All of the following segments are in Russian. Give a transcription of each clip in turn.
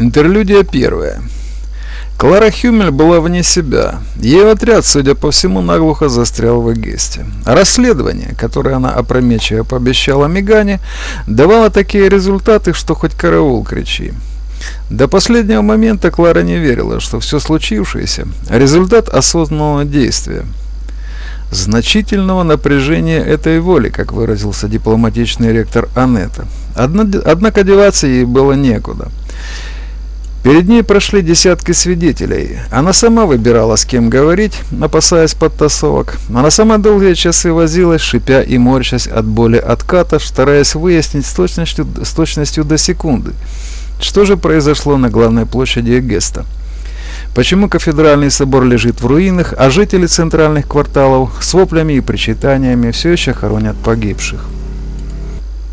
Интерлюдия первая. Клара Хюмель была вне себя. Ее отряд, судя по всему, наглухо застрял в Эгесте. Расследование, которое она опрометчиво пообещала Мегане, давало такие результаты, что хоть караул кричи. До последнего момента Клара не верила, что все случившееся – результат осознанного действия. Значительного напряжения этой воли, как выразился дипломатичный ректор Анетта. Однако деваться ей было некуда. Перед ней прошли десятки свидетелей. Она сама выбирала, с кем говорить, опасаясь подтасовок. Она сама долгие часы возилась, шипя и морщась от боли отката, стараясь выяснить с точностью, с точностью до секунды, что же произошло на главной площади Эгеста. Почему кафедральный собор лежит в руинах, а жители центральных кварталов с воплями и причитаниями все еще хоронят погибших?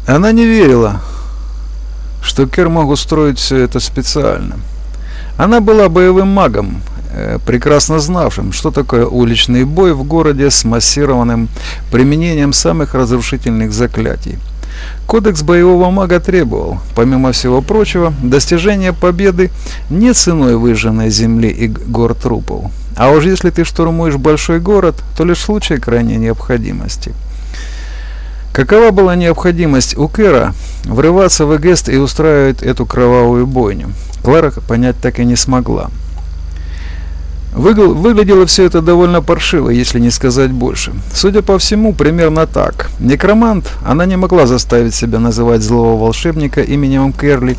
Она не верила, что Кер мог устроить все это специально. Она была боевым магом, э, прекрасно знавшим, что такое уличный бой в городе с массированным применением самых разрушительных заклятий. Кодекс боевого мага требовал, помимо всего прочего, достижения победы не ценой выжженной земли и гор трупов. А уж если ты штурмуешь большой город, то лишь в случае крайней необходимости – Какова была необходимость у Кэра врываться в Эгест и устраивать эту кровавую бойню? Клара понять так и не смогла. Выглядело все это довольно паршиво, если не сказать больше. Судя по всему, примерно так. Некромант, она не могла заставить себя называть злого волшебника именем Керли.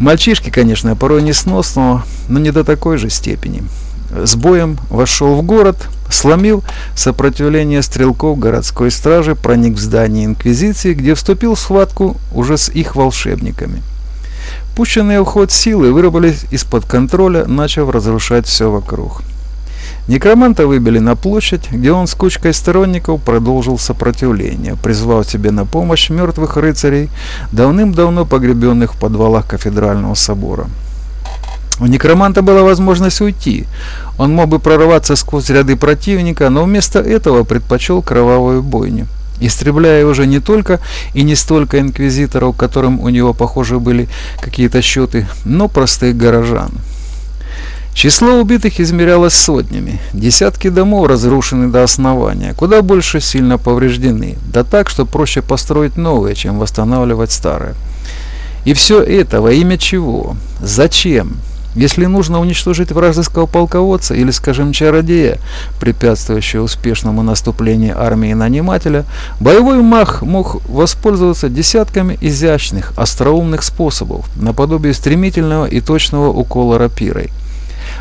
Мальчишки, конечно, порой несносного, но не до такой же степени с боем вошел в город, сломил сопротивление стрелков городской стражи, проник в здание Инквизиции, где вступил в схватку уже с их волшебниками. Пущенные в ход силы вырвались из-под контроля, начав разрушать все вокруг. Некроманта выбили на площадь, где он с кучкой сторонников продолжил сопротивление, призвав себе на помощь мертвых рыцарей, давным-давно погребенных в подвалах кафедрального собора. У некроманта была возможность уйти. Он мог бы прорваться сквозь ряды противника, но вместо этого предпочел кровавую бойню, истребляя уже не только и не столько инквизиторов, которым у него, похоже, были какие-то счеты, но простых горожан. Число убитых измерялось сотнями. Десятки домов разрушены до основания, куда больше сильно повреждены, да так, что проще построить новые, чем восстанавливать старые. И все это во имя чего? Зачем? Если нужно уничтожить вражеского полководца или, скажем, чародея, препятствующего успешному наступлению армии нанимателя, боевой маг мог воспользоваться десятками изящных, остроумных способов, наподобие стремительного и точного укола рапирой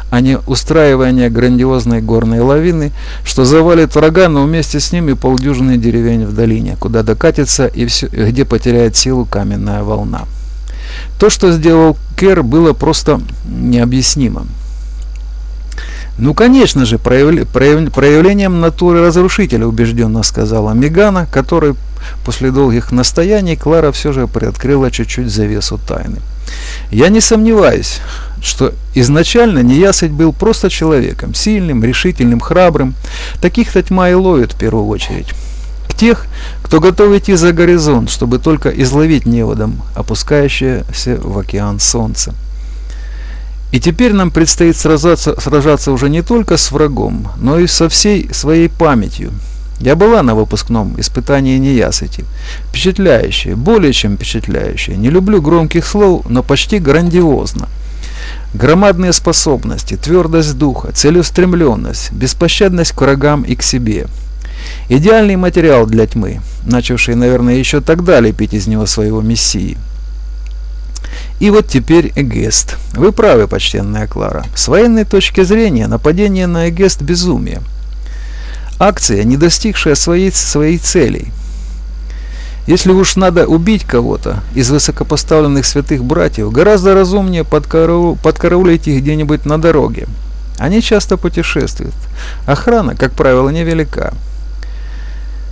а не устраивание грандиозной горной лавины, что завалит врага, но вместе с ними полдюжины деревень в долине, куда докатится и все, где потеряет силу каменная волна. То, что сделал Кэр, было просто необъяснимым. «Ну, конечно же, проявля прояв проявлением натуры разрушителя», убежденно сказала Мегана, которой после долгих настояний Клара все же приоткрыла чуть-чуть завесу тайны. «Я не сомневаюсь, что изначально Неясыть был просто человеком, сильным, решительным, храбрым. Таких-то тьма и ловит в первую очередь тех, кто готов идти за горизонт, чтобы только изловить неводом опускающееся в океан солнце. И теперь нам предстоит сражаться, сражаться уже не только с врагом, но и со всей своей памятью. Я была на выпускном испытании неясыти. Впечатляющее, более чем впечатляющее. Не люблю громких слов, но почти грандиозно. Громадные способности, твердость духа, целеустремленность, беспощадность к врагам и к себе – Идеальный материал для тьмы, начавший, наверное, еще тогда лепить из него своего мессии. И вот теперь Эгест. Вы правы, почтенная Клара. С военной точки зрения нападение на Эгест – безумие. Акция, не достигшая своей, своей цели. Если уж надо убить кого-то из высокопоставленных святых братьев, гораздо разумнее подкарау, подкараулить их где-нибудь на дороге. Они часто путешествуют. Охрана, как правило, невелика.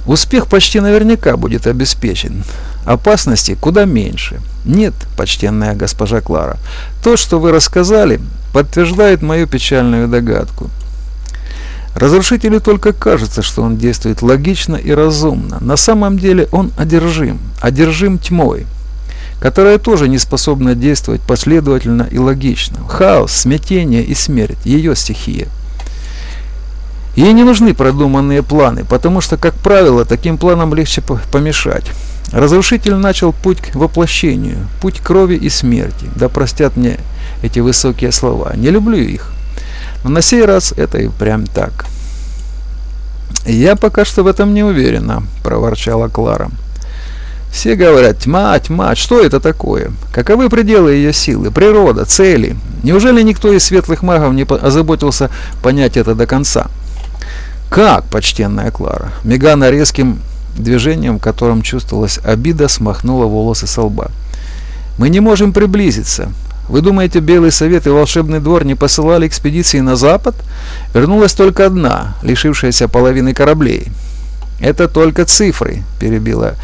Успех почти наверняка будет обеспечен. Опасности куда меньше. Нет, почтенная госпожа Клара, то, что вы рассказали, подтверждает мою печальную догадку. Разрушителю только кажется, что он действует логично и разумно. На самом деле он одержим, одержим тьмой. которая тоже не способна действовать последовательно и логично. Хаос, смятение и смерть – ее стихия. Ей не нужны продуманные планы, потому что, как правило, таким планам легче помешать. Разрушитель начал путь к воплощению, путь крови и смерти. Да простят мне эти высокие слова. Не люблю их. Но на сей раз это и прям так. «Я пока что в этом не уверена», – проворчала Клара. «Все говорят, тьма, тьма, что это такое? Каковы пределы ее силы, природа, цели? Неужели никто из светлых магов не озаботился понять это до конца?» «Как, почтенная Клара?» Мегана резким движением, в котором чувствовалась обида, смахнула волосы со лба. «Мы не можем приблизиться. Вы думаете, Белый Совет и Волшебный Двор не посылали экспедиции на Запад? Вернулась только одна, лишившаяся половины кораблей. Это только цифры, перебила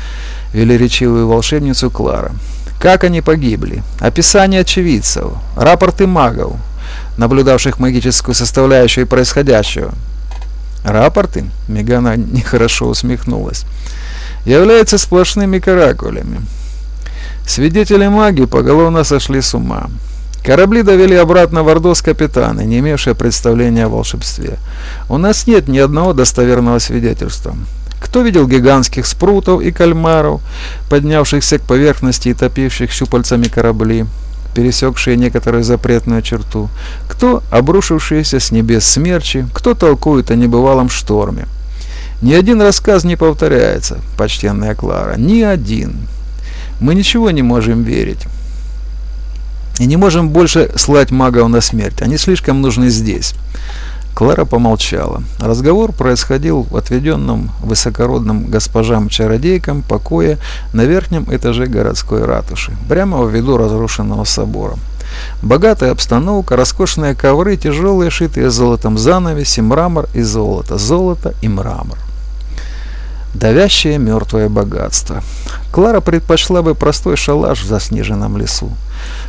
велеречивую волшебницу Клара. Как они погибли? Описание очевидцев, рапорты магов, наблюдавших магическую составляющую происходящего. Рапорты? Мегана нехорошо усмехнулась. Являются сплошными каракулями. Свидетели магии поголовно сошли с ума. Корабли довели обратно в Ордос капитаны, не имевшие представления о волшебстве. У нас нет ни одного достоверного свидетельства. Кто видел гигантских спрутов и кальмаров, поднявшихся к поверхности и топивших щупальцами корабли, пересекшие некоторую запретную черту? Кто обрушившиеся с небес смерчи? Кто толкует о небывалом шторме? Ни один рассказ не повторяется, почтенная Клара, ни один. Мы ничего не можем верить. И не можем больше слать магов на смерть. Они слишком нужны здесь. Клара помолчала. Разговор происходил в отведенном высокородным госпожам-чародейкам покое на верхнем этаже городской ратуши, прямо в виду разрушенного собора. Богатая обстановка, роскошные ковры, тяжелые, шитые золотом занавеси, мрамор и золото, золото и мрамор давящее мертвое богатство. Клара предпочла бы простой шалаш в заснеженном лесу.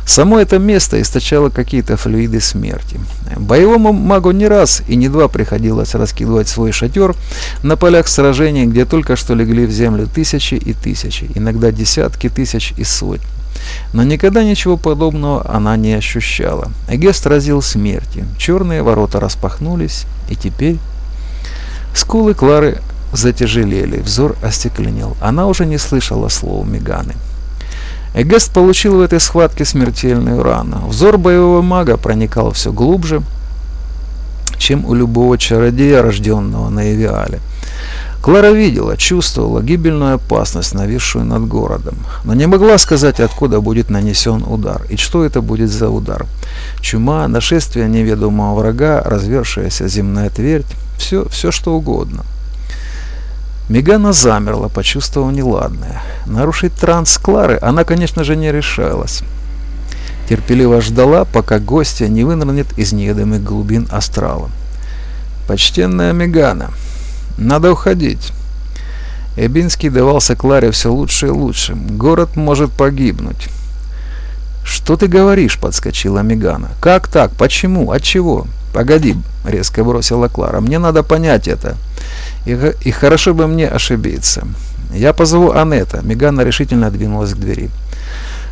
Само это место источало какие-то флюиды смерти. Боевому магу не раз и не два приходилось раскидывать свой шатер на полях сражений, где только что легли в землю тысячи и тысячи, иногда десятки тысяч и сотни. Но никогда ничего подобного она не ощущала. Эгест разил смерти. Черные ворота распахнулись, и теперь... Скулы Клары затяжелели, взор остекленел. Она уже не слышала слов Меганы. Эгест получил в этой схватке смертельную рану. Взор боевого мага проникал все глубже, чем у любого чародея, рожденного на Эвиале. Клара видела, чувствовала гибельную опасность, нависшую над городом, но не могла сказать, откуда будет нанесен удар и что это будет за удар. Чума, нашествие неведомого врага, развершаяся земная твердь, все, все что угодно. Мегана замерла, почувствовав неладное. Нарушить транс Клары она, конечно же, не решалась. Терпеливо ждала, пока гостья не вынырнет из неведомых глубин астрала. «Почтенная Мегана, надо уходить». Эбинский давался Кларе все лучше и лучше. «Город может погибнуть». «Что ты говоришь?» — подскочила Мегана. «Как так? Почему? От чего?» «Погоди», — резко бросила Клара. «Мне надо понять это. И, хорошо бы мне ошибиться. Я позову Анетта. Мегана решительно двинулась к двери.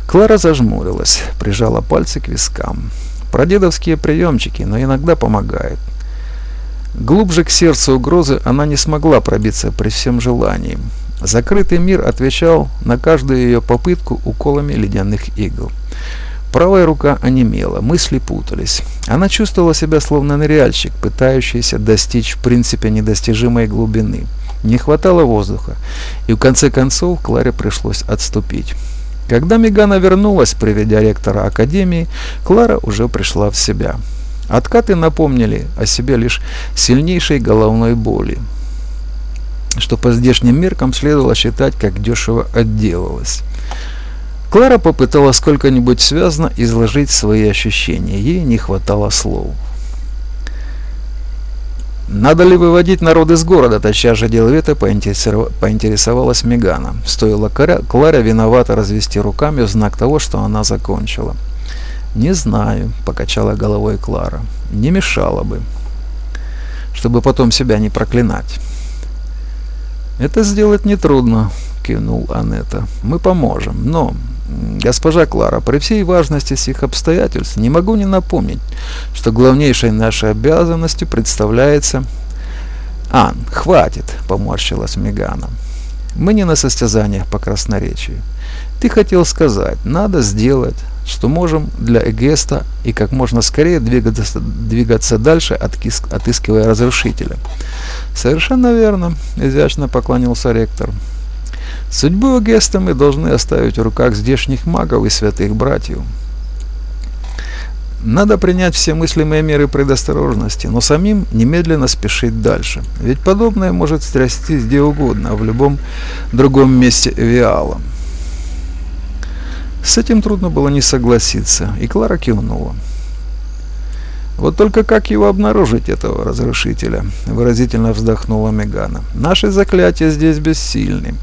Клара зажмурилась, прижала пальцы к вискам. Прадедовские приемчики, но иногда помогают. Глубже к сердцу угрозы она не смогла пробиться при всем желании. Закрытый мир отвечал на каждую ее попытку уколами ледяных игл. Правая рука онемела, мысли путались. Она чувствовала себя словно ныряльщик, пытающийся достичь в принципе недостижимой глубины. Не хватало воздуха, и в конце концов Кларе пришлось отступить. Когда Мегана вернулась, приведя ректора Академии, Клара уже пришла в себя. Откаты напомнили о себе лишь сильнейшей головной боли, что по здешним меркам следовало считать, как дешево отделалась. Клара попыталась сколько-нибудь связно изложить свои ощущения. Ей не хватало слов. «Надо ли выводить народ из города?» Тотчас же деловито поинтересовалась Мегана. Стоило Кларе виновато развести руками в знак того, что она закончила. «Не знаю», — покачала головой Клара. «Не мешало бы, чтобы потом себя не проклинать». «Это сделать нетрудно», — кивнул Анетта. «Мы поможем, но Госпожа Клара, при всей важности сих обстоятельств не могу не напомнить, что главнейшей нашей обязанностью представляется... Ан, хватит, поморщилась Мегана. Мы не на состязаниях по красноречию. Ты хотел сказать, надо сделать, что можем для Эгеста и как можно скорее двигаться, двигаться дальше, откис, отыскивая разрушителя. Совершенно верно, изящно поклонился ректор. Судьбу Эгеста мы должны оставить в руках здешних магов и святых братьев. Надо принять все мыслимые меры предосторожности, но самим немедленно спешить дальше. Ведь подобное может стрястись где угодно, в любом другом месте Виала. С этим трудно было не согласиться, и Клара кивнула. Вот только как его обнаружить, этого разрушителя? Выразительно вздохнула Мегана. Наши заклятия здесь бессильны.